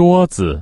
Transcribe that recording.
桌子。